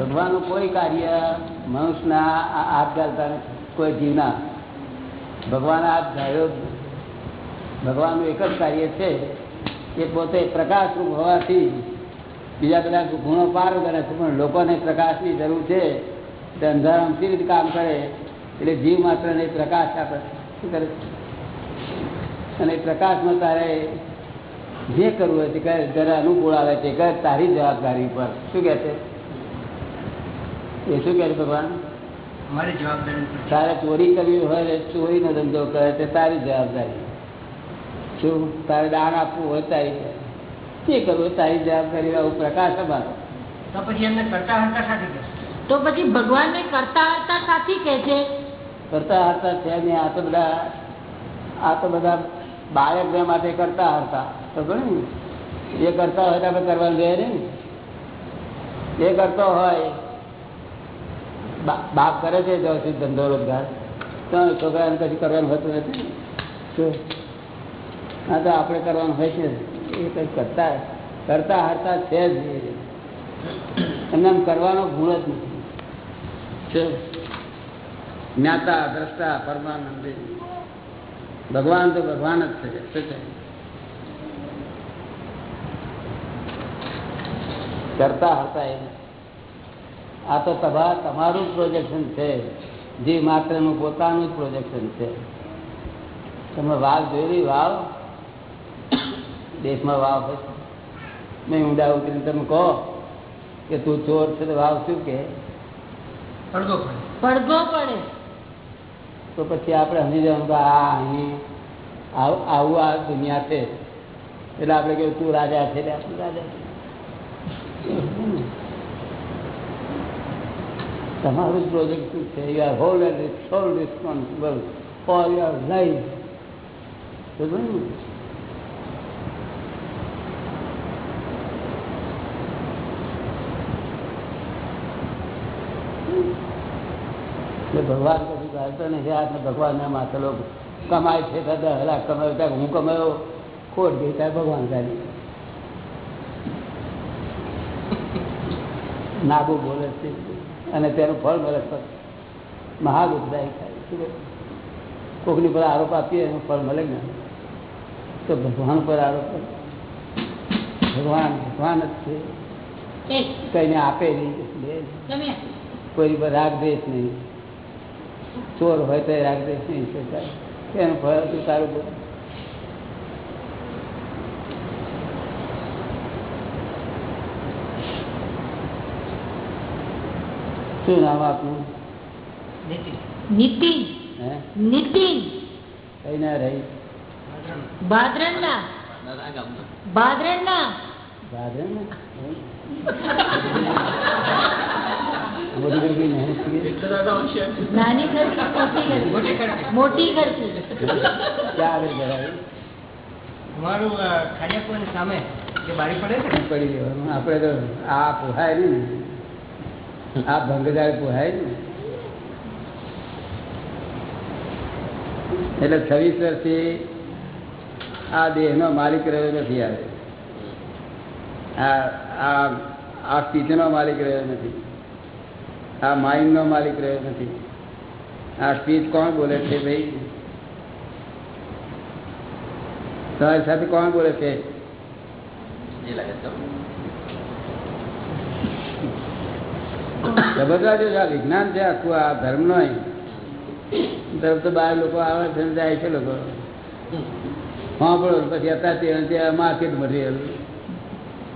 ભગવાનનું કોઈ કાર્ય મનુષ્યના હાથ ગાલતા કોઈ જીવના. ભગવાન હાથ ધાર્યો ભગવાનનું એક જ કાર્ય છે કે પોતે પ્રકાશરૂપ હોવાથી બીજા બધા ગુણો પાર કરે છે, પણ લોકોને પ્રકાશની જરૂર છે, તે અંધારામાં કેવી રીતે કામ કરે, એટલે જીવ માત્ર ને પ્રકાશ આપે શું કરે અને પ્રકાશમાં તારે જે કરવું હોય તે કરે જરા અનુકૂળ આવે તે કર, તારી જવાબદારી પર શું કહે છે? એ શું કહે ભગવાન? મારી જવાબદારી. તારે ચોરી કરવી હોય ચોરી ચોરીનો ધંધો કરે તે તારી જવાબદારી. શું? તારે દાન આપવું હોય તારી તે કરવું તારી જવાબદારી આવું પ્રકાશ અમારો તો પછી એમને કરતા હરતા સાથે તો પછી ભગવાનને કરતા હરતા સાથી કે છે? કરતા હરતા છે ને આ તો બધા આ તો બધા બાળકને માટે કરતા હરતા. તો ઘણું એ કરતા હોય તો આપણે કરવાનું રહે ને. એ કરતો હોય બાપ કરે છે જો ધંધો રોજગાર. તો છોકરાને કશું કરવાનું હોતું નથી હા તો આપણે કરવાનું હોય છે. એ કંઈ કરતા કરતા હરતા છે જ. એમને આમ કરવાનો ગુણ જ નથી. જ્ઞાતા, દ્રષ્ટા, પરમાનંદી. ભગવાન તો ભગવાન જ છે. શું છે કરતા હતા એ આ તો સભા તમારું પ્રોજેક્શન છે જે માત્રનું પોતાનું જ પ્રોજેક્શન છે તમે વાવ જોયેલી વાવ દેશમાં વાવ હશે. મેં ઊંડા ઉતરીને તમે કહો કે તું ચોર છે તો વાવ શું કે પડઘો પડે. તો પછી આપણે સમજી જવાનું કે આ અહીં આવું આવું આ દુનિયા છે એટલે આપણે કહ્યું તું રાજા છે એટલે આપણે રાજા છે. તમારું પ્રોજેક્ટ શું છે? You are whole and sole responsible for your life ભગવાન કશું ચાલતો નથી આ ભગવાનના માથે લોકો કમાય છે, તો દસ લાખ કમાયો ત્યાં હું કમાયો? ખોટ ગઈ ત્યાં ભગવાન કાઢી નાગુ બોલે છે. અને તેનું ફળ મળે પર મહાગુપદાયી થાય. શું કોકની પર આરોપ આપીએ એનું ફળ મળે ને તો ભગવાન પર આરોપ કરે. ભગવાન ભગવાન જ છે. કઈને આપે નહીં કોઈ પર રાગ દેશ નહીં. ચોર હોય તો રાગ દેશ નહીં એનું ફળ તું તારું શું નામ આપનું નીતિ. નીતિન હે નીતિન કઈ ના રહી ભાદરણના ભાદરણના રાધે ને આ બધું કઈ કઈ મહેનત કરી નાની ખર્ચી મોટી ખર્ચી મોટી ખર્ચી ક્યાં આગળ કરાવી અમારું અ, ખાડિયાપુરની સામે જે બારી પડે છે ને પડી દેવાનું આપણે તો આ પોહાય નહીં ને આ ભંગદાર પુહાય ને? એટલે છવ્વીસ વર્ષથી આ દેહનો માલિક રહ્યો નથી આવે આ આ સ્પીચનો માલિક રહ્યો નથી. આ માઇન્ડનો માલિક રહ્યો નથી. આ સ્પીચ કોણ બોલે છે ભાઈ? તમારી સાથે કોણ બોલે છે? જબરદસ્ત આ વિજ્ઞાન છે, આખું આ ધર્મ નો ધર્મ તો બાર લોકો આવે છે જાય છે લોકો. સાંભળો, પછી અત્યારે ત્યાં માર્કેટ મટીરિયલ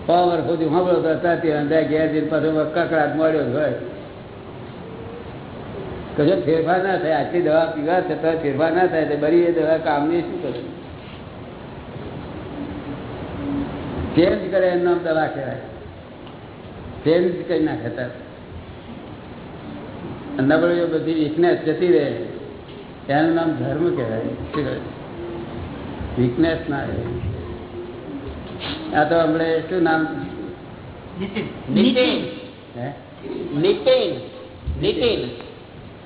છ વર્ષ સુધી સાંભળો તો અત્યારે ત્યાં ઘેર જઈને પાછો કકડાટ મળ્યો હોય. કશો ફેરફાર ના થાય. આટલી દવા પીવા છતાં ફેરફાર ના થાય. તો બરી એ દવા કામની શું કરે? ચેન્જ કરે એમનો દવા કહેવાય. ચેન્જ કરી નાખે તાર નબળીઓ બધી વીકનેસ જતી રહે એનું નામ ધર્મ કહેવાય. વીકનેસ ના રહે. આ તો આપણે શું નામ?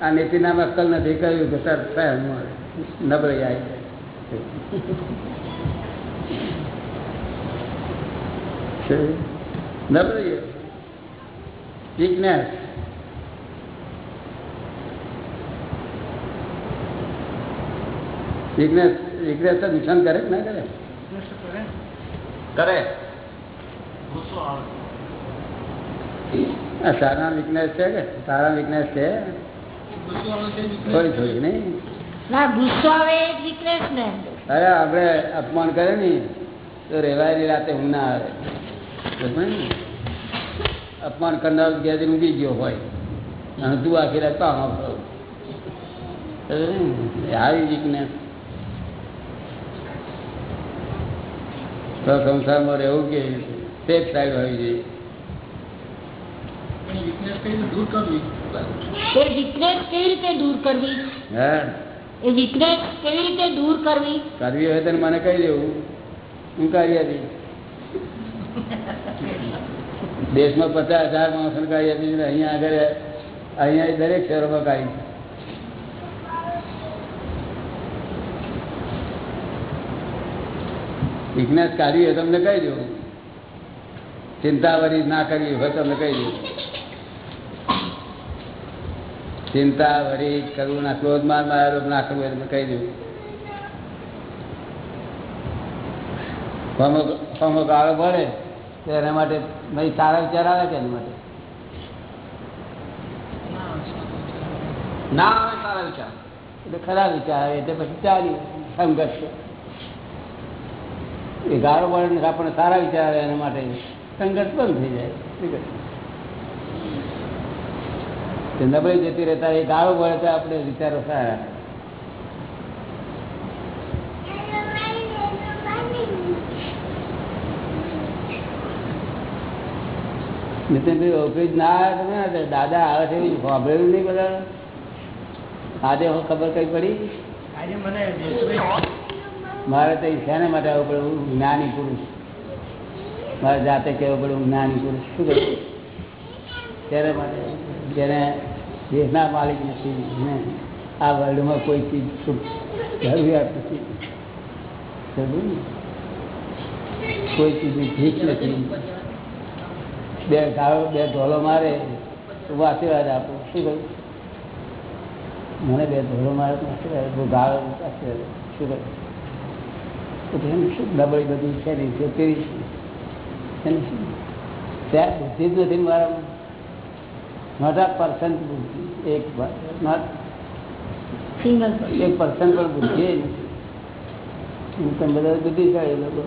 આ નીતિ નામ અક્કલ નથી. કહ્યું કે સર સાહેબ નબળી આવી નબળી વીકનેસ વીકનેસ વીકનેસ તો નુકસાન કરે કે ના કરે? કરે. આ સારા વીકનેસ છે કે? સારા વીકનેસ છે? થોડી થોડી નહીં? અરે આપણે અપમાન કરે ને તો રેવાયેલી રાતે હું ના આવે. અપમાન કરનાર ઘેર ઊંઘી ગયો હોય. અને તું આખી રાત પામ આવી વીકનેસ તો સંસારમાં રહેવું કે સેફ સાઈડ હોવી જોઈએ. કરવી? હા. એ વીકનેસ રીતે દૂર કરવી? કરવી હોય તો મને કહી દેવું. હું કરી હતી દેશમાં પચાસ હજાર માણસો ને અહીંયા આગળ અહીંયા દરેક શહેરોમાં કાઢી છે. કાઢી હોય તમને કહી દઉં. ચિંતાવરી ના કરવી હોય તમને કહી દઉં. ચિંતા વરી કરુણા ક્રોધમાન માયા લોભ ના કરવું હોય કહી દઉં. ફોમો ગાળો પડે તો એના માટે ભાઈ સારા વિચાર આવે કે એના માટે? ના આવે સારા વિચાર. એટલે ખરાબ વિચાર આવે, એટલે પછી ચાલી સંઘર્ષ. એ ગાળો પડે આપણને સારા વિચાર આવે એના માટે સંઘર્ષ બંધ થઈ જાય. નબળી જતી રહેતા એ ગાળો પડે તો આપણે વિચારો સારા ઓફિસ ના આવે તમે દાદા આવે છે એવું સાંભળેલું નહીં બધા આજે હું ખબર કઈ પડી? આજે મને મારે તો શેના માટે આવવું પડે? હું જ્ઞાની પુરુષ. મારે જાતે કહેવું પડે હું જ્ઞાની પુરુષ. શું કરું? ત્યારે માટે જેને દેશના માલિક નથી. ને આ વર્લ્ડમાં કોઈ ચીજ જરૂરિયાત નથી. કોઈ ચીજની ભીખ નથી. બે ગાળો બે ઢોલો મારે તો હું આશીર્વાદ આપું. શું કહ્યું મને બે ઢોલો મારે તો આશીર્વાદ. ગાળો આશીર્વાદ શું કહ્યું એનું શું નબળી બધી છે નહીં જે પેલી એનું શું? ત્યાં બુદ્ધિ જ નથી મારા મોટા પર્સન્ટ બુદ્ધિ એક નોટ સિંગલ એક પર્સન્ટ પણ બુદ્ધિ હું તમે બધા બુદ્ધિશાળી લોકો.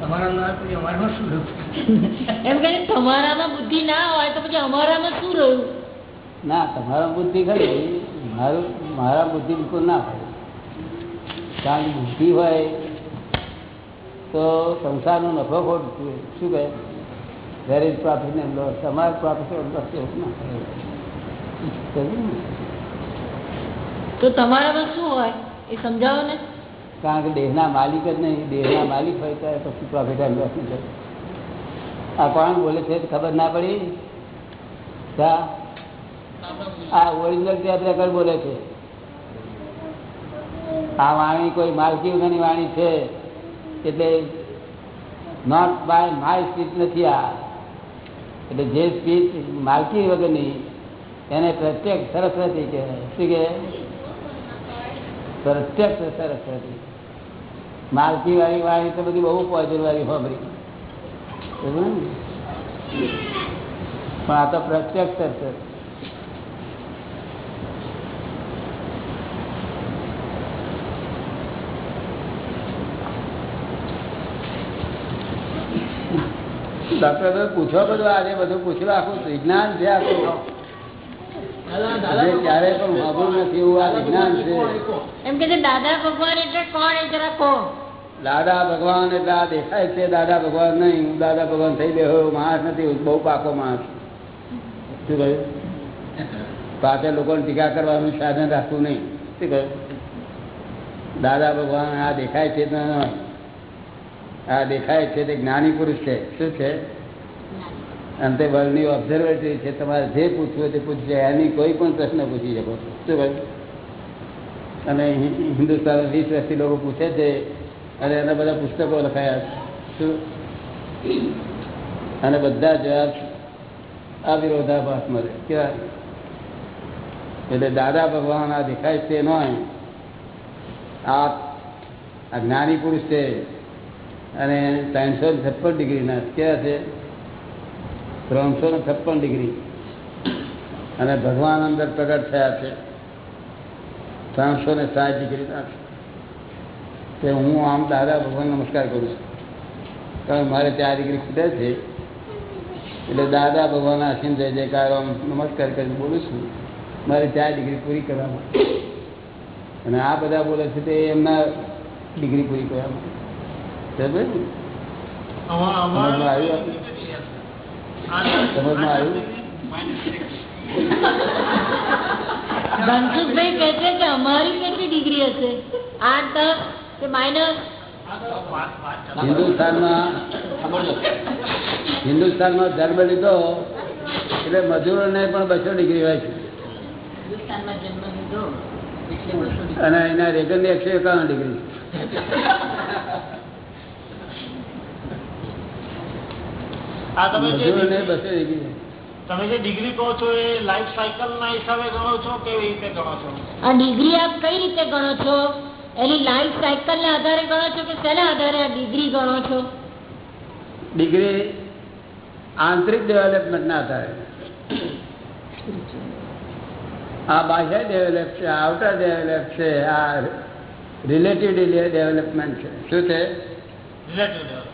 ના તમારામાં બુદ્ધિ ના હોય તો પછી અમારામાં શું રહ્યું? ના તમારા બુદ્ધિ ખરી મારું મારા બુદ્ધિ બિલકુલ ના હોય. કારણ બુદ્ધિ હોય તો સંસારનો નફો ખોટ શું કહે? વેર ઇઝ પ્રોફિટ એમ લોસ તમારે પ્રોફિટ લોસ એવું તો તમારામાં શું હોય? એ સમજાવો ને. કારણ કે દેહના માલિક જ નહીં. દેહના માલિક હોય ત્યારે પછી પ્રોફિટ એન્ડ લોસ નહીં આ કોણ બોલે છે ખબર ના પડી? આ ઓરિજિનલ ટેપ રેકર્ડ બોલે છે. આ વાણી કોઈ માલકી વગરની વાણી છે. એટલે નોટ બાય માય સ્પીચ નથી આ. એટલે જે સ્પીચ માલકી વગરની એને પ્રત્યક્ષ સરસ્વતી કહેવાય. શું કે? પ્રત્યક્ષ સરસ્વતી. માલકી વાળી વાણી તો બધી બહુ પોઝિટિવ વાળી હોબરી પણ આ તો પ્રત્યક્ષ સરસ્વતી. ડોક્ટર પૂછો બધું આજે બધું પૂછ્યું આખું વિજ્ઞાન છે આખું. ક્યારે પણ વાપરું નથી એવું આ વિજ્ઞાન છે. એમ કે દાદા ભગવાન એટલે કોણ? એ જરા કહો. દાદા ભગવાન એટલે આ દેખાય છે દાદા ભગવાન નહીં. હું દાદા ભગવાન થઈ ગયો માણસ નથી બહુ પાકો માણસ. શું કહ્યું? પાસે લોકોને ટીકા કરવાનું સાધન રાખવું નહીં. શું કહ્યું? દાદા ભગવાન આ દેખાય છે આ દેખાય છે તે જ્ઞાની પુરુષ છે. શું છે? અને તે વર્લ્ડની ઓબ્ઝર્વેટરી છે, તમારે જે પૂછવું તે પૂછશે એની કોઈ પણ પ્રશ્ન પૂછી શકો. શું કહ્યું અને હિન્દુસ્તાન વીસ વર્ષથી લોકો પૂછે છે અને એના બધા પુસ્તકો લખાયા શું? અને બધા જવાબ આ વિરોધાભાસ મળે. કેવા? એટલે દાદા ભગવાન આ દેખાય છે ન આ જ્ઞાની પુરુષ છે. અને ત્રણસો છપ્પન ડિગ્રીના કેવા છે? ત્રણસો ને છપ્પન ડિગ્રી. અને ભગવાન અંદર પ્રગટ થયા છે. ત્રણસો ને સાઠ ડિગ્રીના તે હું આમ દાદા ભગવાન નમસ્કાર કરું છું. કારણ મારે ચાર ડિગ્રી ખૂટે છે. એટલે દાદા ભગવાન આસીન જય જયકાર નમસ્કાર કરીને બોલું છું. મારે ચાર ડિગ્રી પૂરી કરવામાં અને આ બધા બોલે છે તે એમના ડિગ્રી પૂરી કરવામાં સમજે? આવ્યું? સમજમાં આવ્યું ધનસુખભાઈ કહે છે કે અમારી કેટલી ડિગ્રી હશે? આઠ દસ કે માઇનસ હિન્દુસ્તાનમાં હિન્દુસ્તાનમાં જન્મ લીધો એટલે મજૂરોને પણ બસો ડિગ્રી હોય છે. અને એના રેગન એકસો એકાવન ડિગ્રી તમે જે ડિગ્રી- તમે જે ડિગ્રી કહો છો એ લાઈફ સાયકલ ના હિસાબે ગણો છો કેવી રીતે ગણો છો? આ ડિગ્રી આપ કઈ રીતે ગણો છો? એની લાઈફ સાયકલ ને આધારે ગણો છો કે શેના આધારે આ ડિગ્રી ગણો છો? ડિગ્રી આંતરિક ડેવલપમેન્ટ ના આધારે. આ બાહ્ય ડેવલપ છે આઉટર ડેવલપ છે આ રિલેટિવ ડેવલપમેન્ટ છે. શું છે? રિલેટિવ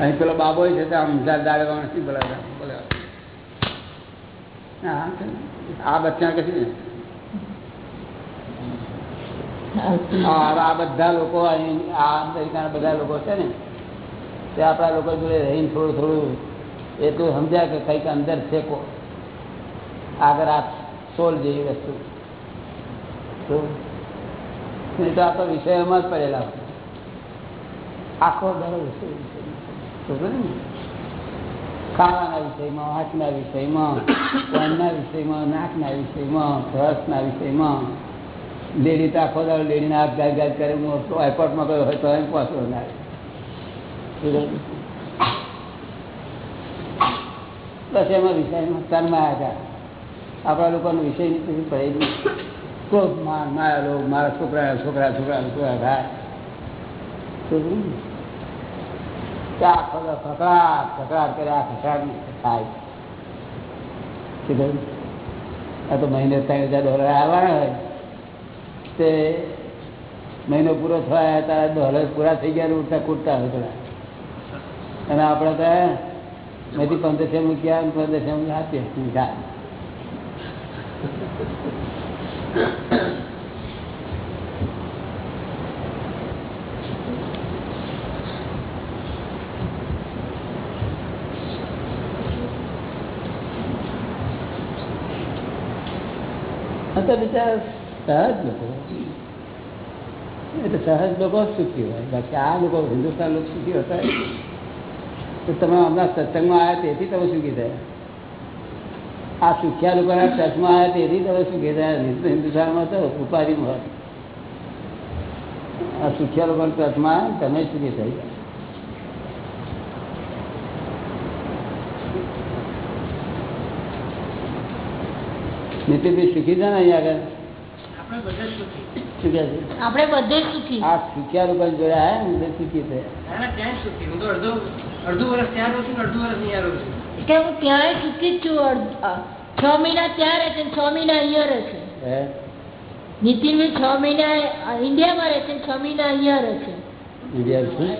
અહીં પેલો બાબો છે તે આમ દાડે છે ને. આ બચ્ચા કશું ને? આ બધા લોકો અહીં, આ અમેરિકાના બધા લોકો છે ને, તે આપણા લોકો જોડે રહીને થોડું થોડું એટલું સમજ્યા કે કંઈક અંદર છે આગળ આ સોલ જેવી વસ્તુ. નહીં તો આ તો વિષયોમાં જ પડેલા આખો દરો વિષય વિષય ને? ખાવાના વિષયમાં હાથના વિષયમાં કાનના વિષયમાં, નાકના વિષયમાં રસના વિષયમાં લેડી તો દાડો લેડીને હાથ ગાય ગાય કરે, હું એરપોર્ટમાં ગયો હોય તો એમ પાછો ના બસ એમાં વિષયમાં તન્માયા હતા આપણા લોકોનો વિષય નથી પડે ક્રોધ માર માયા મારા છોકરા છોકરા છોકરા છોકરા થાય મહિને ત્રણ હજાર ડોલર આવવાના હોય. તે મહિનો પૂરો થયા તારા ડોલર પૂરા થઈ ગયા ઉઠતા કૂટતા હોય થોડા. અને આપણે તો મેથી પંદરસો મૂક્યા પંદરસો આપીએ. તો બિચારા સહજ લોકો એટલે સહજ લોકો સુખી હોય. બાકી આ લોકો હિન્દુસ્તાન લોકો સુખી હોતા તો તમે હમણાં સત્સંગમાં આવ્યા તેથી તમે સુખી થયા. આ સુખ્યા લોકોના ટચમાં આવ્યા તેથી તમે સુખી થયા. હિન્દુસ્તાનમાં તો ઉપાધિ હોય આ સુખ્યા લોકોના ટચમાં તમે સુખી થઈ ગયા નીતિનભાઈ સુખી છે ને અહીંયા આગળ? આપણે બધે જ સુખી શું કહે છે? આપણે બધે જ સુખી આ સુખ્યા લોકો જોયા હે ને તે સુખી થયા ના ના ત્યાં જ સુખી હું તો અડધો અડધું વર્ષ ત્યાં રહું છું ને અડધું વર્ષ અહીંયા રહું છું. કે હું ત્યાંય સુખી જ છું અડ- અ, છ મહિના ત્યાં રહે છે ને છ મહિના અહીંયા રહે છે. હે? નીતિનભાઈ છ મહિના અ, ઇન્ડિયામાં રહે છે ને છ મહિના અહીંયા રહે છે. ઇન્ડિયા શું?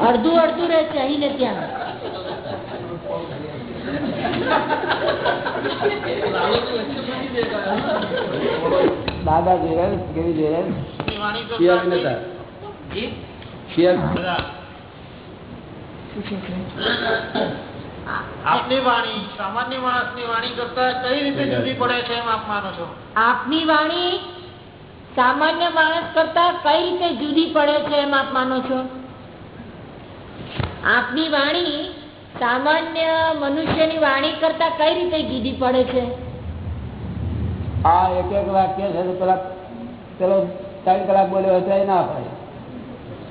અડધું અડધું રહે છે અહીં ને ત્યાં. દાદા જોયા કેવી જોયા. આપની વાણી સામાન્ય માણસની વાણી કરતા કઈ રીતે જુદી પડે છે એમ આપ માનો છો? આપની વાણી સામાન્ય માણસ કરતા કઈ રીતે જુદી પડે છે એમ આપ માનો છો? આપની વાણી સામાન્ય મનુષ્યની વાણી કરતા કઈ રીતે જુદી પડે છે? આ એક એક વાક્ય છે પેલા પેલો ત્રણ કલાક બોલ્યો હોય તો એ ના પડે.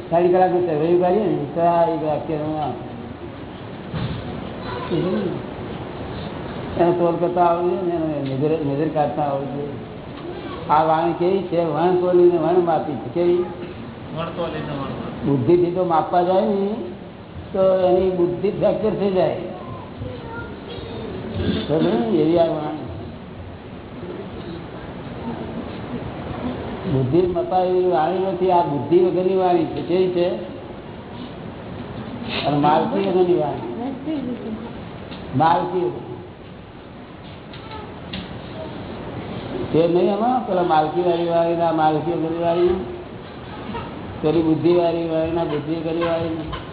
ત્રણ કલાકનું સર્વે કરીએ ને તો આ એક વાક્ય ના એનો તોલ કરતા આવડે ને એને નજર નજર કાઢતા આવડે. આ વાણી કેવી છે? વણ તોલીને વણ માપી છે. કેવી? બુદ્ધિથી તો માપવા જાય ને. તો એની બુદ્ધિ ફ્રેક્ચર થઈ જાય. બુદ્ધિ મપાવી વાણી નથી, આ બુદ્ધિ વગરની વાણી છે. કેવી છે? અને માલકી વગરની વાણી. માલકી તે નહીં એમાં? પેલા માલકી વાળી વાળી ના માલકી વગરની વાળી પેલી બુદ્ધિ વાળી વાળી ના બુદ્ધિ વગરની વાળી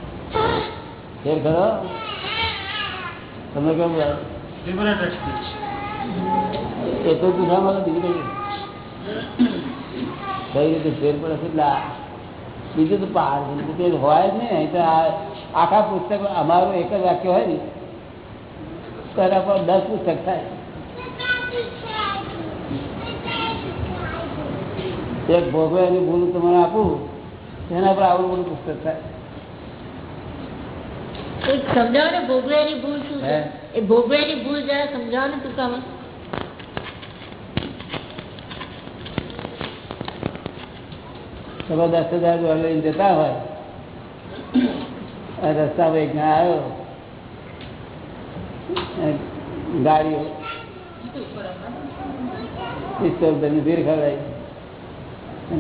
ફેર ખરો? તમને કેમ એ તો પૂછામાં તો બીજું કઈ કઈ રીતે ફેર પડે છે? એટલે બીજું તો પહાડ તે હોય જ નહીં. તો આખા પુસ્તક અમારું એક જ વાક્ય હોય ને. તેના પર દસ પુસ્તક થાય. એક ભોગવાની ભૂલ તમને આપું. એના પર આવડું બધું પુસ્તક થાય. સમજાવો ને ભોગવ્યાની ભૂલ શું છે? એ ભોગવ્યાની ભૂલ જરા સમજાવો ને ટૂંકામાં તમે દસ હજાર ડોલર લઈને જતા હોય રસ્તા રસ્તામાં એક જણા આવ્યો. ગાડીઓ. પિસ્તોલ બની ભીડ ખવડાવી.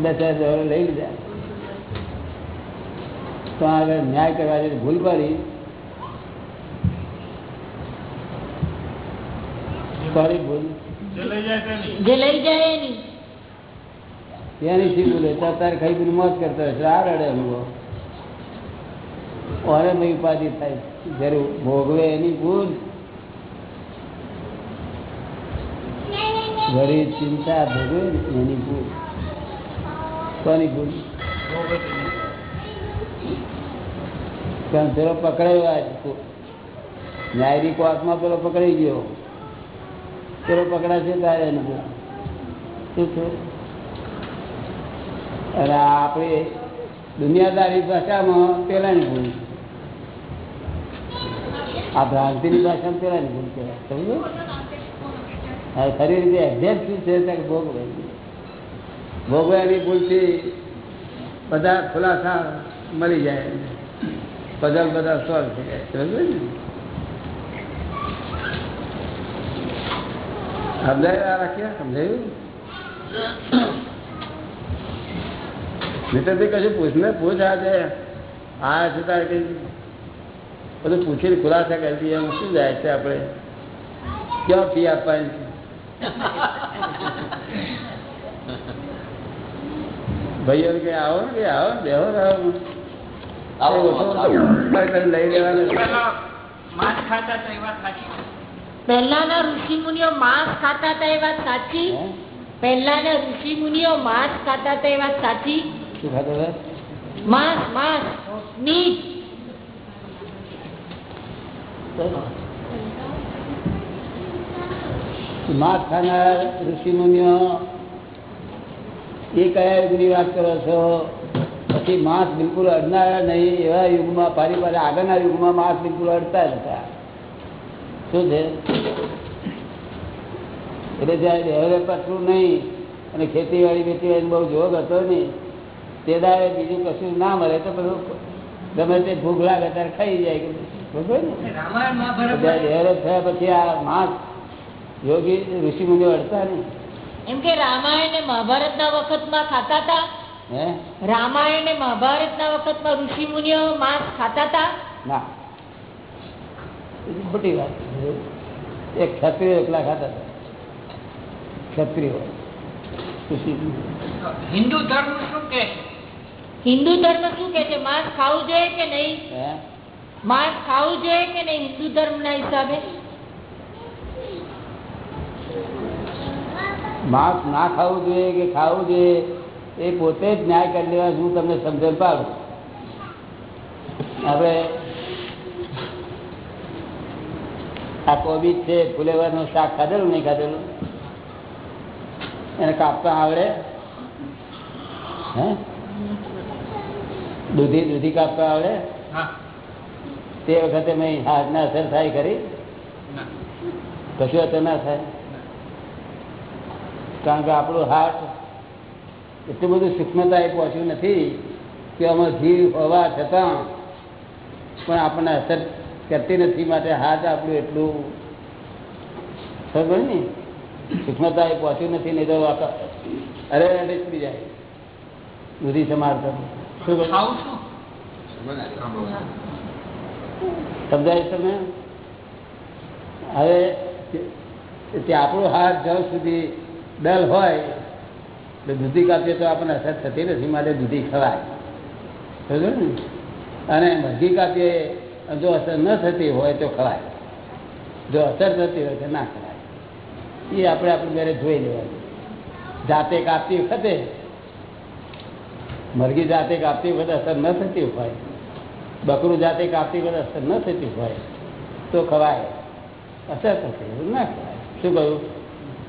દસ હજાર ડોલર લઈ લીધા તો આગળ ન્યાય કરવા જઈને ભૂલ પડી. સોરી ભૂલ જે લઈ જાય તેની જે લઈ જાય એની. એની શી ભૂલે તો ખાઈ પીને મોત કરતો હશે આ રડે અનુભવ. ઓરે ભાઈ ઉપાધિ થાય જ્યારે ભોગવે એની ભૂલ વળી ચિંતા ભોગવે એની ભૂલ. કોની ભૂલ. કારણ પેલો પકડાયો આજ? ન્યાયની કોર્ટમાં પેલો પકડાઈ ગયો. પેલો પકડાશે તારે અને આપણે દુનિયાદારી ભાષામાં પેલાની ભૂલ. આ ભ્રાંતિની ભાષામાં પેલાની ભૂલ કહેવાય. સમજો હા, ખરી રીતે એક્ઝેક્ટ શું છે ત્યાં ભોગવે. ભોગવ્યાની ભૂલથી બધા ખુલાસા મળી જાય. પઝલ બધા સોલ્વ થઈ જાય. સમજો ને? સમજાય આ રાખ્યા સમજાયું મિત્રથી કશું પૂછ ને પૂછ આજે આ છે તારે કઈ બધું પૂછીને ખુલાસા કરી દઈએ એમાં શું જાય છે આપણે ક્યાં ફી આપવાની ભાઈઓ કે આવો ને કે આવો ને બેહો આવો લઈ લેવાનો પહેલાના ઋષિ મુનિઓ માંસ ખાતા હતા એ વાત સાચી? પહેલાના ઋષિ મુનિઓ માંસ ખાતા હતા એ વાત સાચી? શું ખાતો હતો? માંસ માંસ મીટ માંસ ખાનાર ઋષિ મુનિઓ એ કયા યુગની વાત કરો છો? પછી માંસ બિલકુલ અડનારા નહીં એવા યુગમાં પારી પારી આગળના યુગમાં માંસ બિલકુલ અડતા જ હતા. શું છે? એટલે જ્યારે ડેવલપ પટલું નહીં અને ખેતીવાડી બેતીવાડી બહુ જોગ હતો નહીં તે દાડે બીજું કશું ના મળે તો બધું ગમે તે ભૂખ લાગે ત્યારે ખાઈ જાય બરોબર ને? રામાયણ મહાભારત બધા ડેવલપ થયા પછી આ માંસ યોગી ઋષિ મુનિઓ અડતા નહીં એમ કે રામાયણ ને મહાભારત ના વખતમાં ખાતા હતા હે? રામાયણ ને મહાભારત ના વખતમાં ઋષિ મુનિઓ માંસ ખાતા હતા ના. ખોટી વાત. એક ક્ષત્રિય એકલા ખાતા હતા. ક્ષત્રિયો હિન્દુ ધર્મ શું કે હિન્દુ ધર્મ શું કે છે? માંસ ખાવું જોઈએ કે નહીં? માંસ ખાવું જોઈએ કે નહીં હિન્દુ ધર્મ ના હિસાબે? માંસ ના ખાવું જોઈએ કે ખાવું જોઈએ એ પોતે જ ન્યાય કરી લેવા હું તમને સમજણ પાડું. હવે આ કોબીજ છે ફુલેવરનું શાક ખાધેલું નહીં ખાધેલું? એને કાપતા આવડે? હે? દૂધી દૂધી કાપતા આવડે? તે વખતે મેં હાથના અસર થાય ખરી? કશું અસર ના થાય? કારણ કે આપણું હાથ એટલું બધું સૂક્ષ્મતા એ પહોંચ્યું નથી કે આમાં જીવ હોવા છતાં પણ આપણને અસર કરતી નથી માટે હાથ આપણું એટલું ખબર ને સૂક્ષ્મતા એ પહોંચ્યું નથી નહીં તો અરે અરે છૂટી જાય. દૂધી સમાર શું કહ્યું? ખાવું શું? સમજાય તમે હવે તે આપણું હાથ જ્યાં સુધી ડલ હોય એટલે દૂધી કાપીએ તો આપણને અસર થતી નથી માટે દૂધી ખવાય. સમજો ને? અને મરઘી કાપીએ જો અસર ન થતી હોય તો ખવાય. જો અસર થતી હોય તો ના ખવાય. એ આપણે આપણે ઘરે જોઈ લેવાનું. જાતે કાપતી વખતે, મરઘી જાતે કાપતી વખતે અસર ન થતી હોય, બકરું જાતે કાપતી વખતે અસર ન થતી હોય, તો ખવાય. અસર હોય ના ખવાય. શું કહ્યું?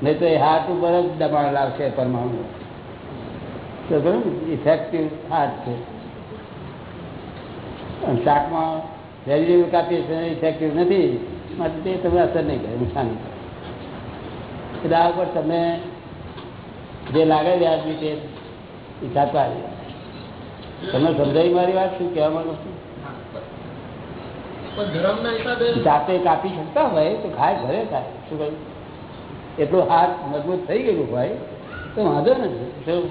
નહીં તો એ હાથ ઉપર જ દબાણ લાવશે પરમાણુ. તો બરાબર ઇફેક્ટિવ હાથ છે. શાકમાં વેજીટેબલ કાપીએ છીએ ઇફેક્ટિવ નથી. માટે તે તમને અસર નહીં કરે નુકસાન નહીં કરે. એટલે આ ઉપર તમે જે લાગે વ્યાજની તે કાપવા તમને સમજાવી મારી વાત શું કહેવા માંગુ છું? જાતે કાપી શકતા હોય તો ખાય ઘરે ખાય. શું કહ્યું? એટલું હાથ મજબૂત થઈ ગયેલું હોય તો વાંધો નથી. શું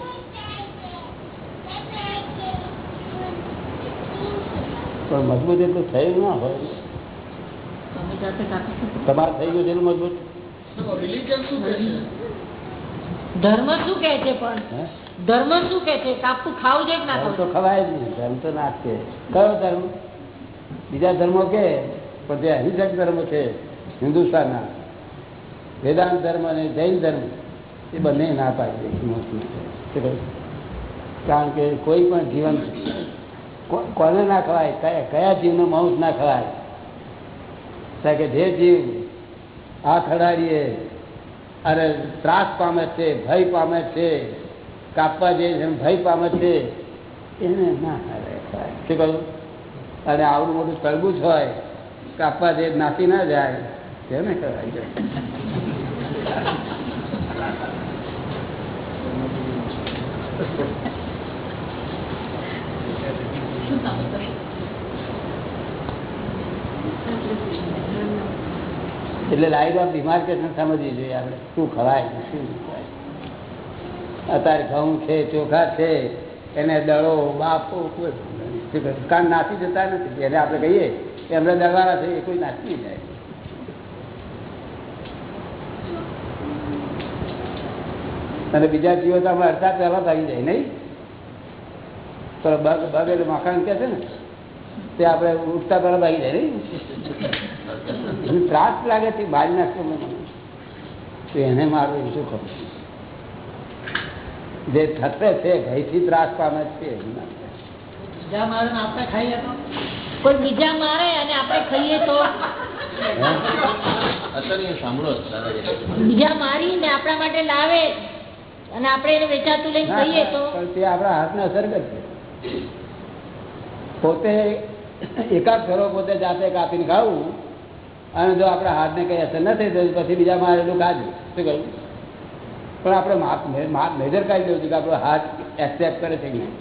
પણ મજબૂત એટલું થયું ના હોય. તમારે થઈ ગયું છે મજબૂત? ધર્મ શું કે છે પણ? ધર્મ શું કે છે? કાપવું ખાવું જોઈએ ના ધર્મ ખાવું તો ખવાય જ નહીં. ધર્મ તો ના છે કયો ધર્મ? બીજા ધર્મો કે? પણ જે અહિંસક ધર્મ છે હિન્દુસ્તાનના વેદાંત ધર્મ અને જૈન ધર્મ એ બંને ના પાડી દે? કારણ કે કોઈ પણ જીવન કોને ના ખવાય? કયા જીવનો માઉસ ના ખવાય? કે જે જીવ આ ખડાડીએ અરે ત્રાસ પામે છે, ભય પામે છે, કાપવા જે ભય પામે છે, એને ના ખવાય. શું કહ્યું? અને આવડું મોટું તરબૂચ હોય, કાપવા જે નાસી ના જાય, તેને ખવાય એટલે લાઈન બીમાર કે સમજવી જોઈએ આપણે. શું ખવાય, શું અત્યારે ઘઉં છે, ચોખા છે, એને દળો બાપો કાન નાસી જતા નથી. એને આપણે કહીએ કે એમને દળવાના છે, એ કોઈ નાસી જાય. અને બીજા જીવો તો આપણે અડધા પહેલા ભાગી જાય, નહીં? તો બગ બગ એટલે મકાન કે છે ને તે આપણે ઉઠતા પહેલા ભાગી જાય નહીં ત્રાસ લાગે છે બારી નાખતો મને. તો એને મારું એમ શું ખબર? જે થતો છે ભયથી ત્રાસ પામે છે કોઈ બીજા મારે અને આપણે ખાઈએ તો. બીજા મારી ને આપણા માટે લાવે અને આપણે એને વેચાતું લઈને ખાઈએ તો? પણ તે આપણા હાથને અસર કરશે પોતે એકાદ ઘરો પોતે જાતે કાપીને ખાવું અને જો આપણા હાથને કઈ અસર ન થઈ તો પછી બીજા મારેલું ખાધું. શું કહ્યું? પણ આપણે માપ મેજર કાઢી લેવું છે કે આપણો હાથ એક્સેપ્ટ કરે છે કે નહીં?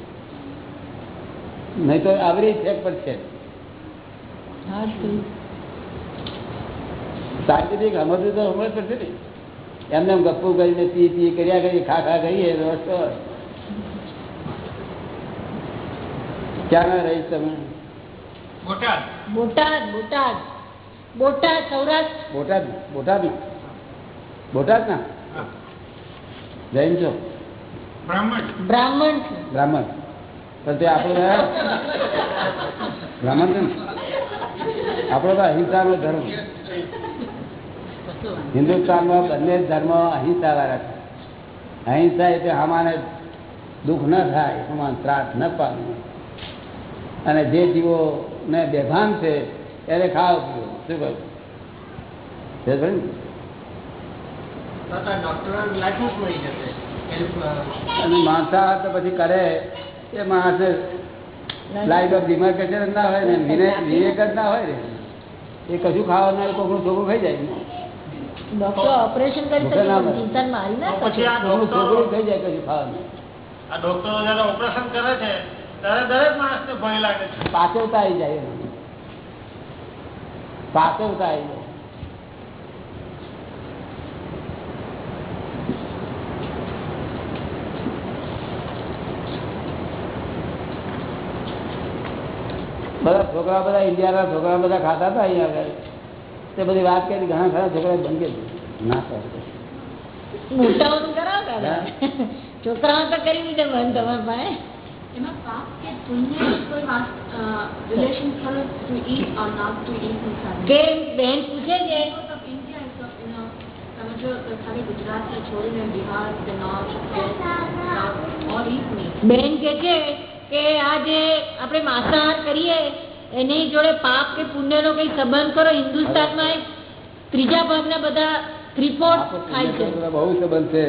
નહીં તો આવરી ઇફેક્ટ પણ છે. સાયન્ટિફિક સમજવું તો સમજ પડશે ને. એમને એમ ગપ્પુ કરીને પી પી કર્યા કરીએ ખા ખા કરીએ તો વસ્તુ હોય. ક્યાં ના રહીશ તમે? બોટાદ. બોટાદ બોટાદ. બોટાદ સૌરાષ્ટ્ર. બોટાદ બોટાદ બોટાદ ના? જૈન છો? બ્રાહ્મણ. બ્રાહ્મણ બ્રાહ્મણ. પણ તે આપણો બ્રાહ્મણ છે ને? આપણો તો અહિંસાનો ધર્મ. હિન્દુસ્તાનમાં બંને ધર્મ અહિંસા વાળા છે. અહિંસા એટલે આમાને દુઃખ ન થાય સમાન ત્રાસ ન પામે અને જે જીવો ને બેભાન છે એને ખાવ પીવો શું કહ્યું ને? ડોક્ટર લાયસન્સ મળી જશે. હેલ્પ અને માંસાહાર તો પછી કરે એ માણસ લાઈટ ઓફ ડિમાર્કેશન ના હોય ને વિવેક જ ના હોય ને. એ કશું ખાવાના કોકનું છોકરું ખાઈ જાય. ડોક્ટર ઓપરેશન કરી મારી. ના પછી આ જાય કશું ખાવાનું. આ ડોક્ટર ઓપરેશન કરે છે? ત્યારે દરેક માણસને ભય લાગે છે. પાછળતા આવી જાય. પાછળતા આવી જાય. બધા છોકરા બધા ઇન્ડિયાના છોકરા બધા ખાતા હતા અહીંયા આગળ. તે બધી વાત કરી ઘણા ખરા છોકરા બંધ કરી ના કરે છોકરાઓ તો કરી દીધે બંધ તમારે પાસે. એમાં પાપ કે પુણ્ય કોઈ વાત રિલેશન ખરો to eat or not to eat in કે બેન પૂછે છે? તમે જો ખાલી ગુજરાતને છોડીને બિહાર કે નોર્થ south all eat બેન કે છે કે આ જે આપણે માંસાહાર કરીએ એની જોડે પાપ કે પુણ્યનો કઈ સંબંધ કરો? હિન્દુસ્તાનમાં એક ત્રીજા ભાગના બધા થ્રી ફોર્થ ખાય છે. બહુ સંબંધ છે.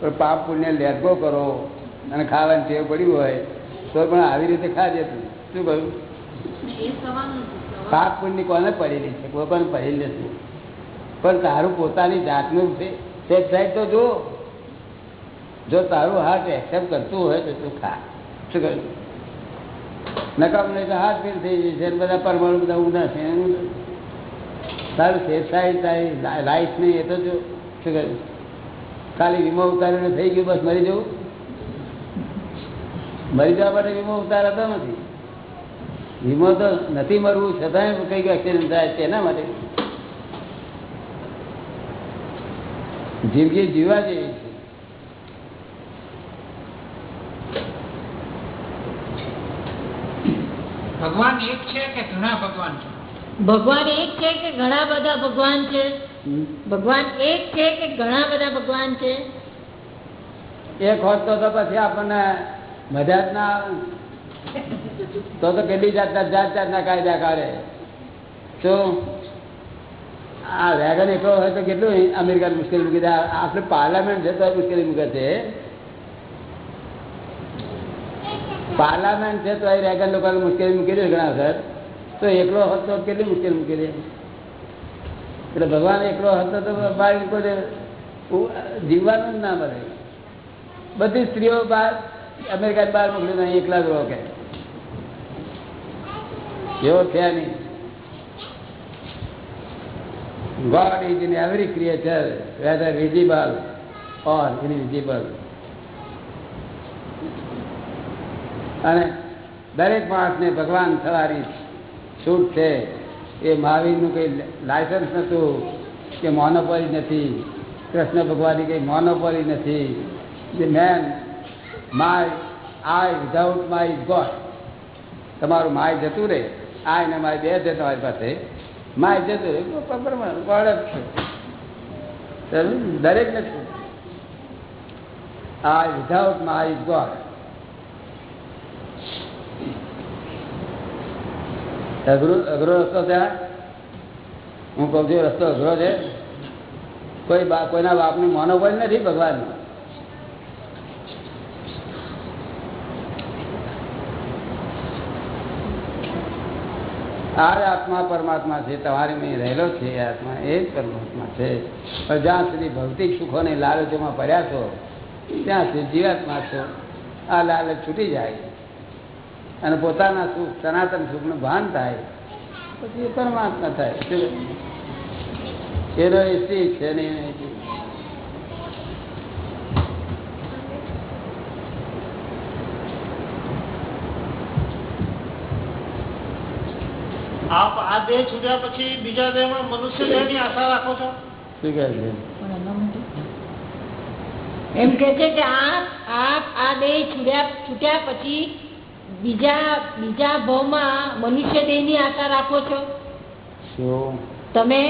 પણ પાપ પુણ્ય લેટગો કરો અને ખાવાની ટેવ પડી હોય. પણ આવી રીતે ખાજે તું. શું કહ્યું? પાપ પુણ્ય કોને પડેલી છે? કોઈ પણ પડેલી નથી પણ તારું પોતાની જાતનું સેફ સાઈડ તો જો જો તારું હાથ એક્સેપ્ટ કરતું હોય તો તું ખા. શું કહ્યું? નકામ નહીં તો હાથ ફેર થઈ જશે બધા પરમાણુ બધા ઊંધા છે. તારું સેફ સાઈડ તારી લાઈફ નહીં એ તો જો. શું કહ્યું? ખાલી વીમો ઉતારીને થઈ ગયું બસ મરી જવું? મરી જવા માટે વીમો ઉતારાતો નથી. વીમો તો નથી મરવું છતાંય કંઈક એક્સિડન્ટ થાય તેના માટે. જિંદગી જીવા જેવી છે. ભગવાન એક છે કે ઘણા ભગવાન છે? ભગવાન એક છે કે ઘણા બધા ભગવાન છે? ભગવાન એક છે કે ઘણા બધા ભગવાન છે? એક હોત તો તો પછી આપણને મજા જ ના તો તો કેટલી જાતના જાત જાતના કાયદા કાઢે. તો આ વેગન એકલો હોય તો કેટલું અમેરિકા મુશ્કેલી મૂકી દે. આપણે પાર્લામેન્ટ છે તો મુશ્કેલી મૂકે છે. પાર્લામેન્ટ છે તો એ રેગન લોકો મુશ્કેલી મૂકી દે ઘણા વખત. તો એકલો હોત કેટલી મુશ્કેલી મૂકી દે? એટલે ભગવાન એકલો હતો તો બહાર કોઈ જીવવાનું જ ના મળે. બધી સ્ત્રીઓ બહાર અમેરિકા બહાર મોકલી નહીં એકલા જ રહો એવો થયા નહીં. God is in every creature, whether visible or invisible અને દરેક માણસને ભગવાન થવાની છૂટ છે. એ મહાવીરનું કંઈ લાયસન્સ નહોતું કે મોનોપોલી નથી. કૃષ્ણ ભગવાનની કંઈ મોનોપોલી નથી. જે man my I without my God. તમારું માય જતું રહે આય ને માય બે છે તમારી પાસે. માય જતું રહે ગોડ જ છે. સમજ્યું? દરેકને છું. I without my God. અઘરો અઘરો રસ્તો છે હું કહું છું, રસ્તો અઘરો છે. કોઈ કોઈના બાપની મોનોપોલ નથી ભગવાન આ આત્મા પરમાત્મા છે, તમારી રહેલો છે, આત્મા એ જ પરમાત્મા છે. જ્યાં સુધી ભૌતિક સુખોની લાલચોમાં પડ્યા છો, ત્યાં સુધી જીવાત્મા છો. આ લાલચ છૂટી જાય. અને પોતાના સુખ, સનાતન સુખનું ભાન થાય. પછી પરમાત્મા થાય. એનો એ સ્ત્રી છે ને એને એ સ્થિત. આપ આ દેહ છૂટ્યા પછી બીજા દેહમાં મનુષ્ય દેહની આશા રાખો છો? શું કહે છે? એમ કે છે કે આપ આપ આ દેહ છૂટ્યા છૂટ્યા પછી બીજા બીજા ભાવમાં મનુષ્ય દેહની આશા રાખો છો? શું? તમે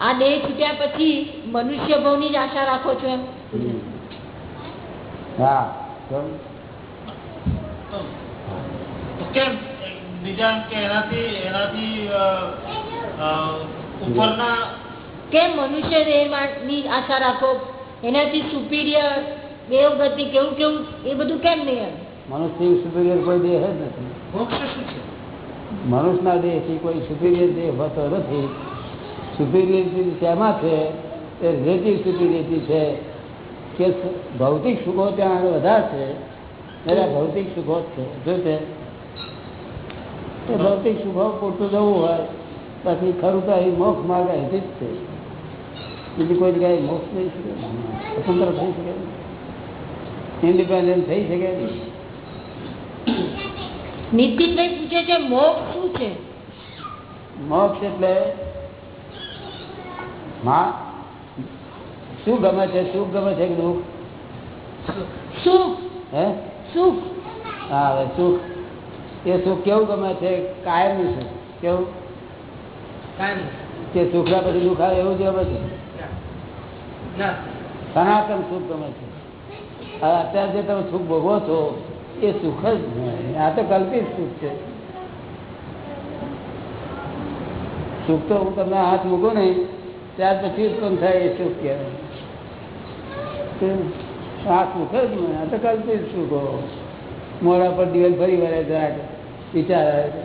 આ દેહ છૂટ્યા પછી મનુષ્ય ભાવની જ આશા રાખો છો એમ? હા કેમ? તો કેમ બીજા કે એનાથી એનાથી ઉપરના કેમ મનુષ્ય દેહની આશા રાખો? એનાથી સુપીરિયર દેવગતિ કેવું કેવું એ બધું કેમ નહીં મનુષ્ય સુપીરિયર કોઈ દેહ જ નથી. મોક્ષ શું છે? મનુષ્યના દેહથી કોઈ સુપીરિયર દેહ હોતો નથી. સુપિરિયરિટી શેમાં છે? એ રિલેટિવ સુપીરિયરિટી છે. કે ભૌતિક સુખો ત્યાં વધારે છે. એટલે ભૌતિક સુખો જ છે. શું છે એ ભૌતિક સ્વભાવ પૂરતું જવું હોય પછી ખરું તો અહીં મોક્ષ માર્ગ અહીંથી જ છે. બીજી કોઈ જગ્યાએ મોક્ષ થઈ શકે સ્વતંત્ર થઈ શકે ઇન્ડિપેન્ડન્ટ થઈ શકે નીતિભાઈ પૂછે છે મોક્ષ શું છે? મોક્ષ એટલે માં શું ગમે છે? સુખ ગમે છે કે દુઃખ? સુખ. હે? સુખ. હા હવે સુખ. એ સુખ કેવું ગમે છે? કાયમનું સુખ કેવું? કાયમ કે સુખના પછી દુઃખ આવે એવું જ ગમે છે? ના. સનાતન સુખ ગમે છે. હવે અત્યારે જે તમે સુખ ભોગવો છો એ સુખ જ. આ તો કલ્પિત સુખ છે. સુખ તો હું તમને હાથ મૂકું નહીં ત્યાર પછી ઉત્પન્ન થાય એ સુખ કહેવાય? આ સુખ જ મને આ તો કલ્પિત સુખો. મોડા પર દિવસ ફરી વળે જરાક વિચાર આવે.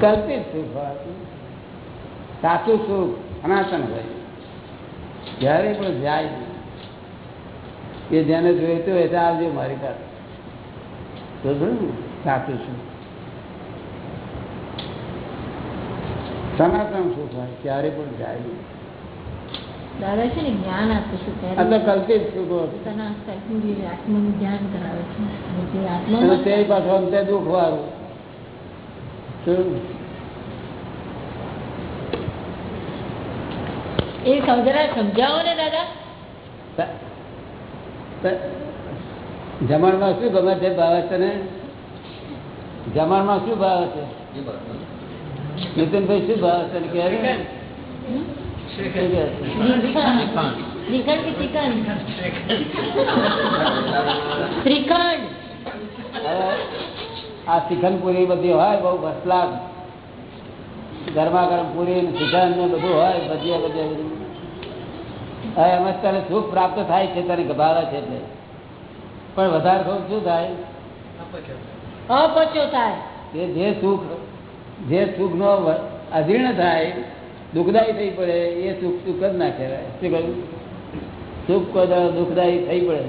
કલ્પિત સુખ. સાચું સુખ સનાતન હોય જ્યારે પણ જાય એ જેને જોઈતું હોય તો આવજો મારી પાસે તો સાચું સુખ સનાતન સુખ હોય, ક્યારે પણ જાય નહીં. દાદા છે ને જ્ઞાન આપે છે ત્યારે કલ્પિત સુખો છે. પોતાના આત્માનું ધ્યાન કરાવે છે જે અને તે પાછું અંતે દુઃખ વાળું શું? એ જરા સમજાવો ને દાદા જમણમાં શું ગમે છે ભાવે તને જમણમાં શું ભાવે છે નીતિનભાઈ શું ભાવે છે ને? શું કહે છે? શ્રીખંડ આ શ્રીખંડ બધી હોય, બહુ ભસલાક ગરમા ગરમ પૂરી શ્રીખંડ ને બધું હોય ભજીયા ભજીયા તને સુખ પ્રાપ્ત થાય છે તને ગભાવે છે એટલે પણ વધારે ખાવ શું થાય અપચો થાય જે સુખ, જે સુખનો નો અધીર્ણ થાય દુઃખદાયી થઈ પડે, એ સુખ સુખ જ ના કહેવાય. શું કહ્યું? સુખ દુઃખદાયી થઈ પડે.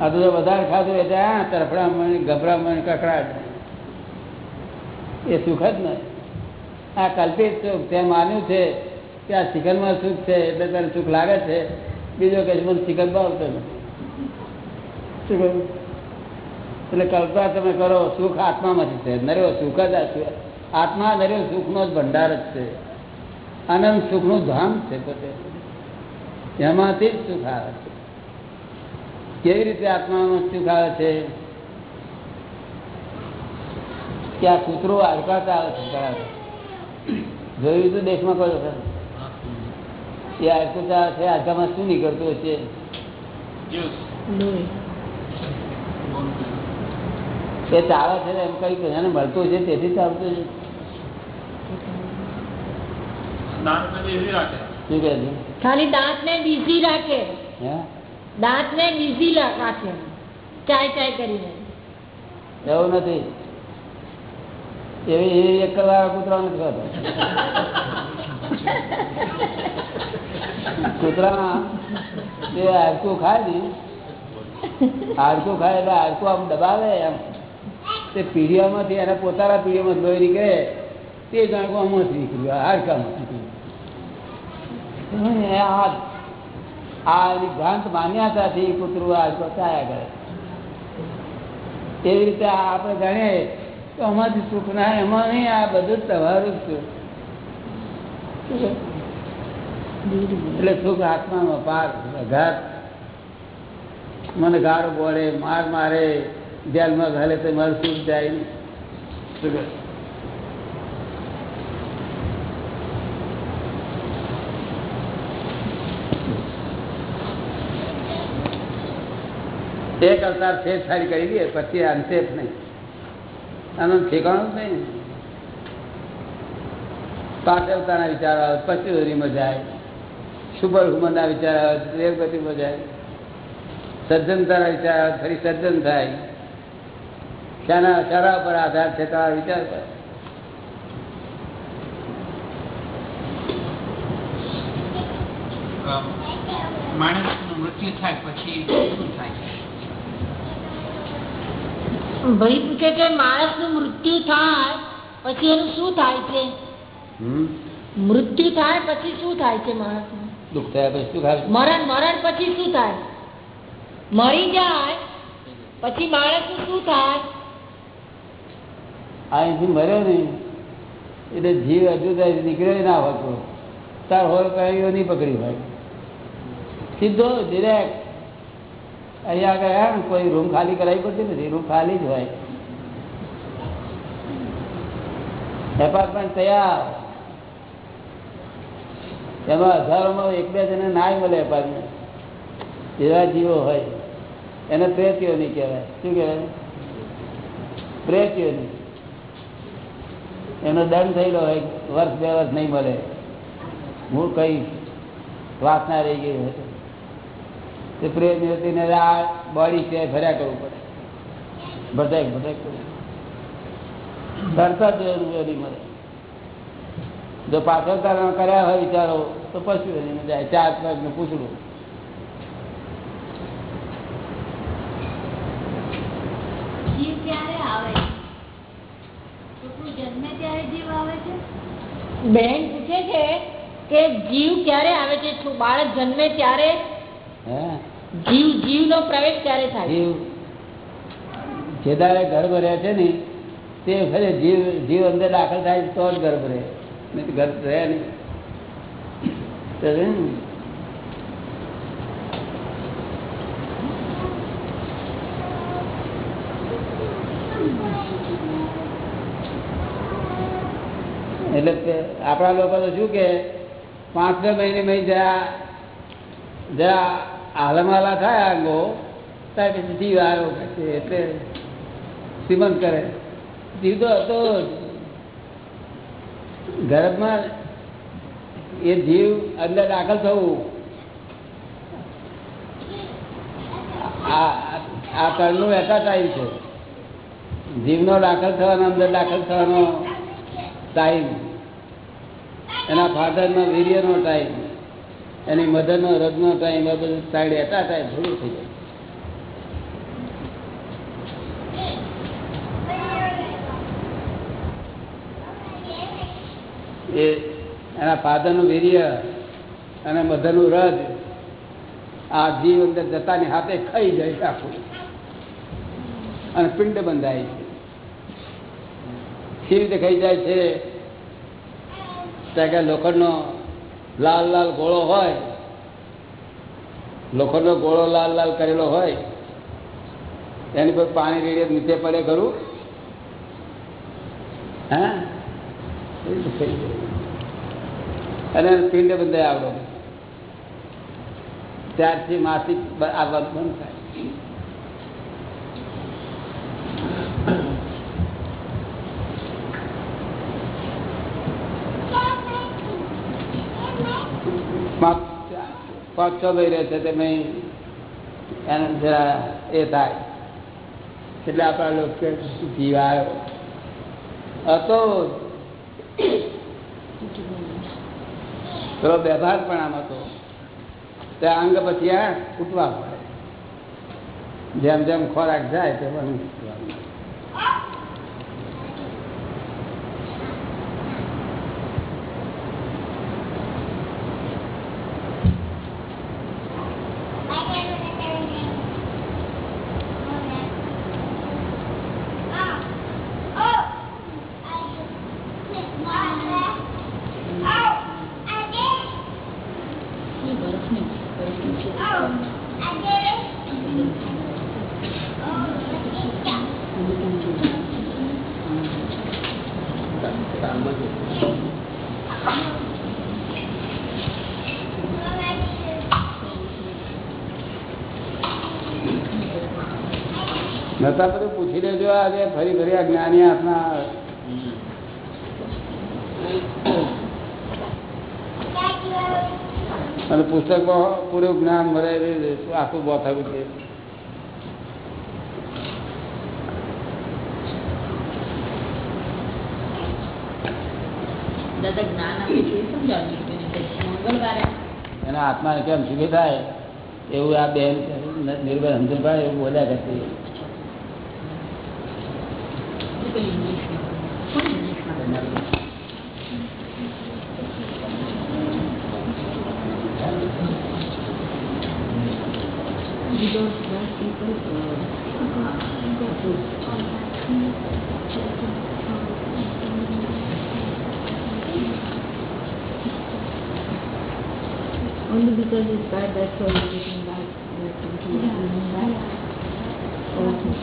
આ તો વધારે ખાધું એટલે આ તરફડામણ ગભરામણ, કકડાટ. એ સુખ જ નહીં આ કલ્પિત સુખ તે માન્યું છે કે આ ચિકનમાં સુખ છે, એટલે તને સુખ લાગે છે. બીજો કે મને ચિકન ભાવતો નથી. શું કહ્યું? એટલે કલ્પના તમે કરો, સુખ આત્મામાંથી છે. નર્યો સુખ જ. આત્મા નર્યો સુખનો જ ભંડાર જ છે. આનંદ સુખનું ધામ છે પોતે. એમાંથી જ સુખ આવે છે. કેવી રીતે આત્માનું સુખ આવે છે? કે આ કૂતરો અડકાતા આવે છે ઘણા. જોયું તું દેશમાં કયો છે એ અડકતા છે હાડકામાં શું નીકળતું હશે. એ ચાલે છે એમ કઈ એને મળતું છે તેથી ચાલતું છે દાંત ને બેસી રાખે શું કહે છે ખાલી દાંત ને બીજી રાખે દાંત ને બીજી રાખે. ચાય ચાય કરીને. એવું નથી. એવી એવી એક કલાક કૂતરા નથી ખાતો. કૂતરા એ હાડકું ખાય ને હાડકું ખાય એટલે હાડકું આમ દબાવે આમ તે પીઢીઓમાંથી એના પોતાના પીઢીઓમાં લોહી નીકળે. તે જાણકું આમાં નીકળ્યું હાડકામાં આ ભ્રાંત માન્યતાથી આપણે જાણીએ તો આમાંથી સુખ ના, એમાં નહીં, આ બધું તમારું જ? એટલે સુખ આત્મામાં પાર ઘાત મને ગાળો બોલે માર મારે, જેલમાં ઘાલે તો મારું સુખ જાય નહીં. એક અવતાર છેડછાડી કરી દે પછી અનસેફ નહીં. આનું ઠેકાણું જ નહીં પાંચ અવતારના વિચાર આવે પછી હરીમાં જાય. સુપર હુમનના વિચાર આવે રેવગતિમાં જાય. સજ્જનતાના વિચાર આવે, ફરી સજ્જન થાય. શાના શાના પર આધાર છે તારા વિચાર કરે માણસનું મૃત્યુ થાય પછી શું થાય ભાઈ પૂછે છે માણસનું મૃત્યુ થાય પછી એનું શું થાય છે? મૃત્યુ થાય પછી શું થાય છે માણસ દુઃખ થયા પછી શું થાય? મરણ મરણ પછી શું થાય? મરી જાય પછી માણસનું શું થાય? અહીંથી મર્યો ને એટલે જીવ હજુ તો નીકળ્યો ના હોતો. તાર હોય કઈ નહીં પકડી હોય. સીધો ડિરેક્ટ અહીંયા ગયા કોઈ રૂમ ખાલી કરાવી પડતી નથી, રૂમ ખાલી જ હોય. એપાર્ટમેન્ટ તૈયાર. એમાં હજારોમાં એક બે જણે નાય મળે એપાર્ટમેન્ટ. જેવા જીવો હોય. એને પ્રેતીઓ નહીં કહેવાય. શું કહેવાય? નહીં એનો દંડ થયેલો હોય, વર્ષ બે વર્ષ નહીં મળે. હું કઈ વાસના રહી ગઈ હોય. તે પ્રેમ યુવતીને આ બોડી છે ફર્યા કરવું પડે. ભટક ભટક કરવું તરત જ એનું મળે. જો પાછળ કારણ કર્યા હોય વિચારો તો પછી એની જાય ચાર પાંચ પૂછડું. જીવ ક્યારે આવે? છે છોકરું જન્મે જીવ આવે છે? બેન પૂછે છે કે જીવ ક્યારે આવે છે? બાળક જન્મે ત્યારે? હે? જીવ જીવ નો પ્રવેશ ક્યારે થાય? જીવ, જે દાડે ગર્ભ રહે છે ને, તે ફરે જીવ જીવ અંદર દાખલ થાય તો જ ગર્ભ રહે. ગર્ભ રહે નહીં? એટલે આપણા લોકો તો શું કે મહિને મહિને જરા જરા હાલમાલા થાય અંગો ત્યાર પછી જીવ આવ્યો પછી એટલે શ્રીમંત કરે. જીવ તો હતો. ગર્ભમાં એ જીવ અંદર દાખલ થવું. આ કળનું એટલા ટાઈમ છે. જીવનો દાખલ થવાનો, અંદર દાખલ થવાનો ટાઈમ એના ફાધરનો વીર્યનો ટાઈમ એની મધરનો રજનો ટાઈમ આ બધું સાઈડ હતા ટાઈમ થોડું થઈ જાય. એ એના ફાધરનું વીર્ય અને મધરનું રજ આ જીવ અંદર જતાની હાથે ખાઈ જાય આખું. અને પિંડ બંધાય છે. સી રીતે ખાઈ જાય છે? ત્યાં લોખંડનો લાલ લાલ ગોળો હોય લોખંડનો ગોળો લાલ લાલ કરેલો હોય, એની પર પાણી રેડીએ નીચે પડે ખરું? હા. અને પિંડ બંધાય આવડો. ત્યારથી માસિક આવવાનું બંધ થાય. પાંચ, છ રહે છે તે એને જરા એ થાય. એટલે આપણા લોકો આવ્યો. હતો. થોડો વ્યવહાર પણ આમ હતો. તે અંગ પછી આ ફૂટવા પડે. જેમ જેમ ખોરાક જાય તેમ છતાં બધું પૂછી લેજો આજે ફરી ફરી આ જ્ઞાની આપના અને પુસ્તકમાં પૂરું જ્ઞાન મળે આખું બહુ છે. એના આત્માને કેમ સુખી થાય? એવું આ બેન નિર્ભર હંસભાઈ એવું બોલ્યા કરતી doing bad. Okay.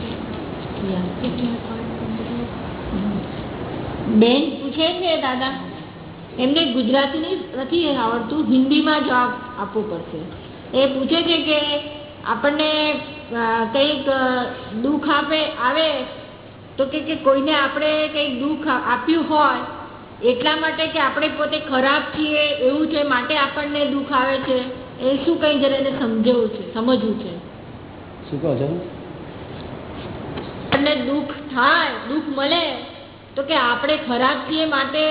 બેન પૂછે છે દાદા, એમને ગુજરાતી નથી આવડતું, હિન્દીમાં જવાબ આપવો પડશે એ પૂછે છે કે આપણને કંઈક દુઃખ આપે, આવે, તો કે કોઈને આપણે કંઈક દુઃખ આપ્યું હોય, એટલા માટે કે આપણે પોતે ખરાબ છીએ, એવું છે, માટે આપણને દુઃખ આવે છે એ શું કઈ જરા એને સમજવું છે સમજવું છે શું કહો છો આપણને દુઃખ થાય દુઃખ મળે તો કે આપણે ખરાબ છીએ માટે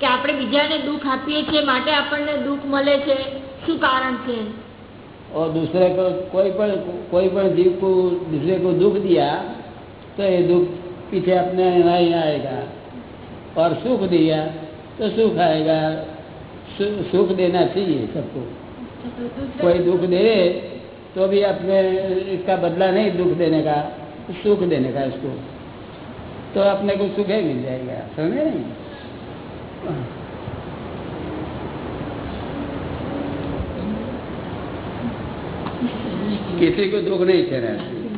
કે આપણે બીજાને દુઃખ આપીએ છીએ માટે આપણને દુઃખ મળે છે શું કારણ છે और दूसरे को कोई पण कोई पण जीव को दूसरे को दुख दिया तो ये दुख पीछे अपने यहाँ ही आएगा और सुख दिया तो सुख आएगा सु- सुख देना चाहिए सबको कोई दुख दे तो भी अपने इसका बदला नहीं दुख देने का, सुख देने का इसको। तो अपने को सुख ही मिल जाएगा, समझे नहीं किसी को दुख नहीं देना चाहिए।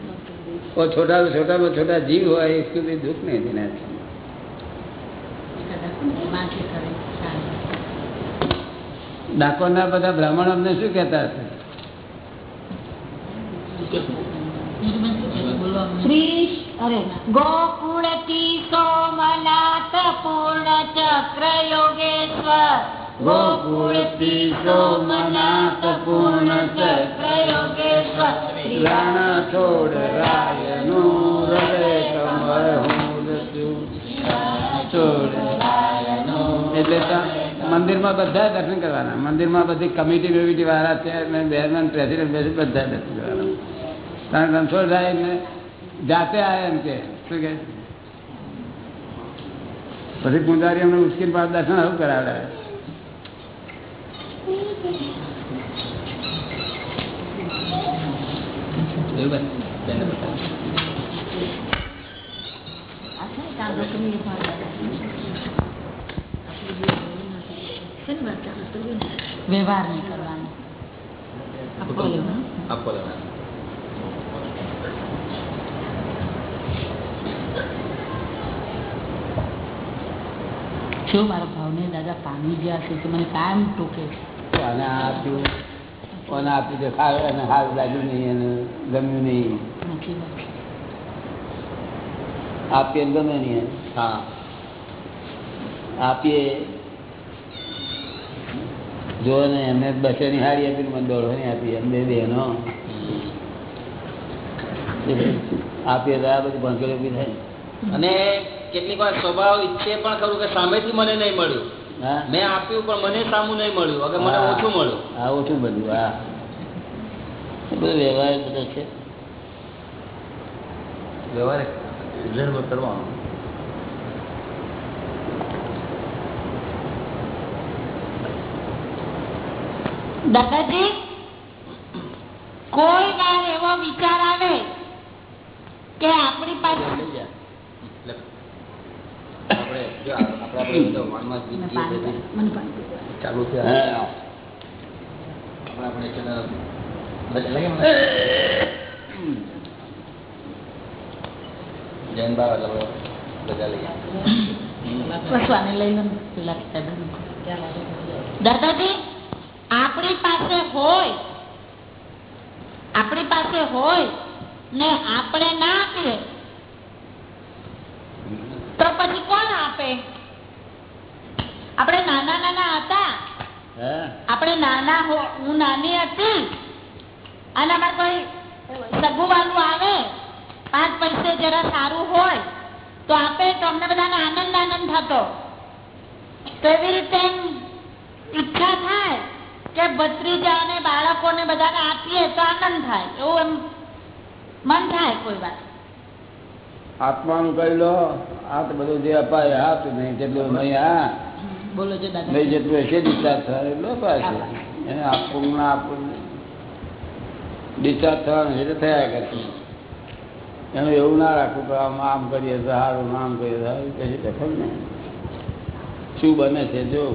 और छोटा से छोटा में छोटा जीव हुआ है इसको भी दुख नहीं देना चाहिए। ડાકોરના બધા બ્રાહ્મણ અમને શું કહેતા હશે? એટલે મંદિરમાં બધા દર્શન કરવાના મંદિરમાં બધી કમિટી બમિટી વાળા છે અને બેરમેન પ્રેસિડેન્ટ બેસિડેન્ટ બધા દર્શન કરવાના કારણ રણછોડ સાહેબ ને જાતે આયા એમ કે શું કે પછી પૂંજારી અમને ઉશ્કેર પાસ દર્શન આવું કરાવડાવે તેને બતાવો. વ્યવહાર નહીં કરવાનો. આપો લેવાનો. જો ભાવને દાદા પામી ગયા છે કે મને કાયમ ટોકે છે? આને આપ્યું. કોને આપ્યું છે ખાવ અને હાથ લાગ્યું નહીં અને ગમ્યું નહીં. આપીએ ગમે નહીં. હા. આપીએ. જો ને એમને બસે ની હાડી આપી મને દોડો નહીં આપી એમ બે બહેનો. આપીએ તો આ બધી ભંકેલી ઊભી થાય. અને કેટલીક વાર સ્વભાવ ઈચ્છે પણ ખરું કે સામેથી મને નહીં મળ્યું. મેં આપ્યું પણ મને સામું નહીં મળ્યું. અગર મને ઓછું મળ્યું. હા ઓછું બધું હા. બધું વ્યવહાર બધો છે. વ્યવહાર કરવાનો. દાદાજી કોઈ વાર એવો વિચાર આવે કે આપણી પાસે. ચાલુ જૈન બાર બધા લઈ. દાદાજી આપણી પાસે હોય આપણી પાસે હોય ને આપણે ના આપીએ તો પછી કોણ આપે? આપણે નાના નાના હતા. આપણે નાના હું નાની હતી. અને અમારે કોઈ સગુવાનું આવે પાંચ પૈસે જરા સારું હોય તો આપે તો અમને બધાને આનંદ આનંદ થતો. તો એવી રીતે કે ભત્રીજાને બાળકોને બધાને આપીએ તો આનંદ થાય. એવું એમ મન થાય કોઈ વાત. આત્માનું કહી લો. આ તો બધું જે અપાય તો નહીં જેટલું નહીં આ. બોલો જે નહીં જેટલું હશે ડિસ્ચાર્જ થાય એટલું અપાય છે એને આપવું ના આપવું ડિસ્ચાર્જ થવાનું એટલે થયા કરશે એનું એવું ના રાખવું કે આમ આમ કરીએ તો સારું આમ કરીએ તો સારું. કશું દખલ ને શું બને છે જો.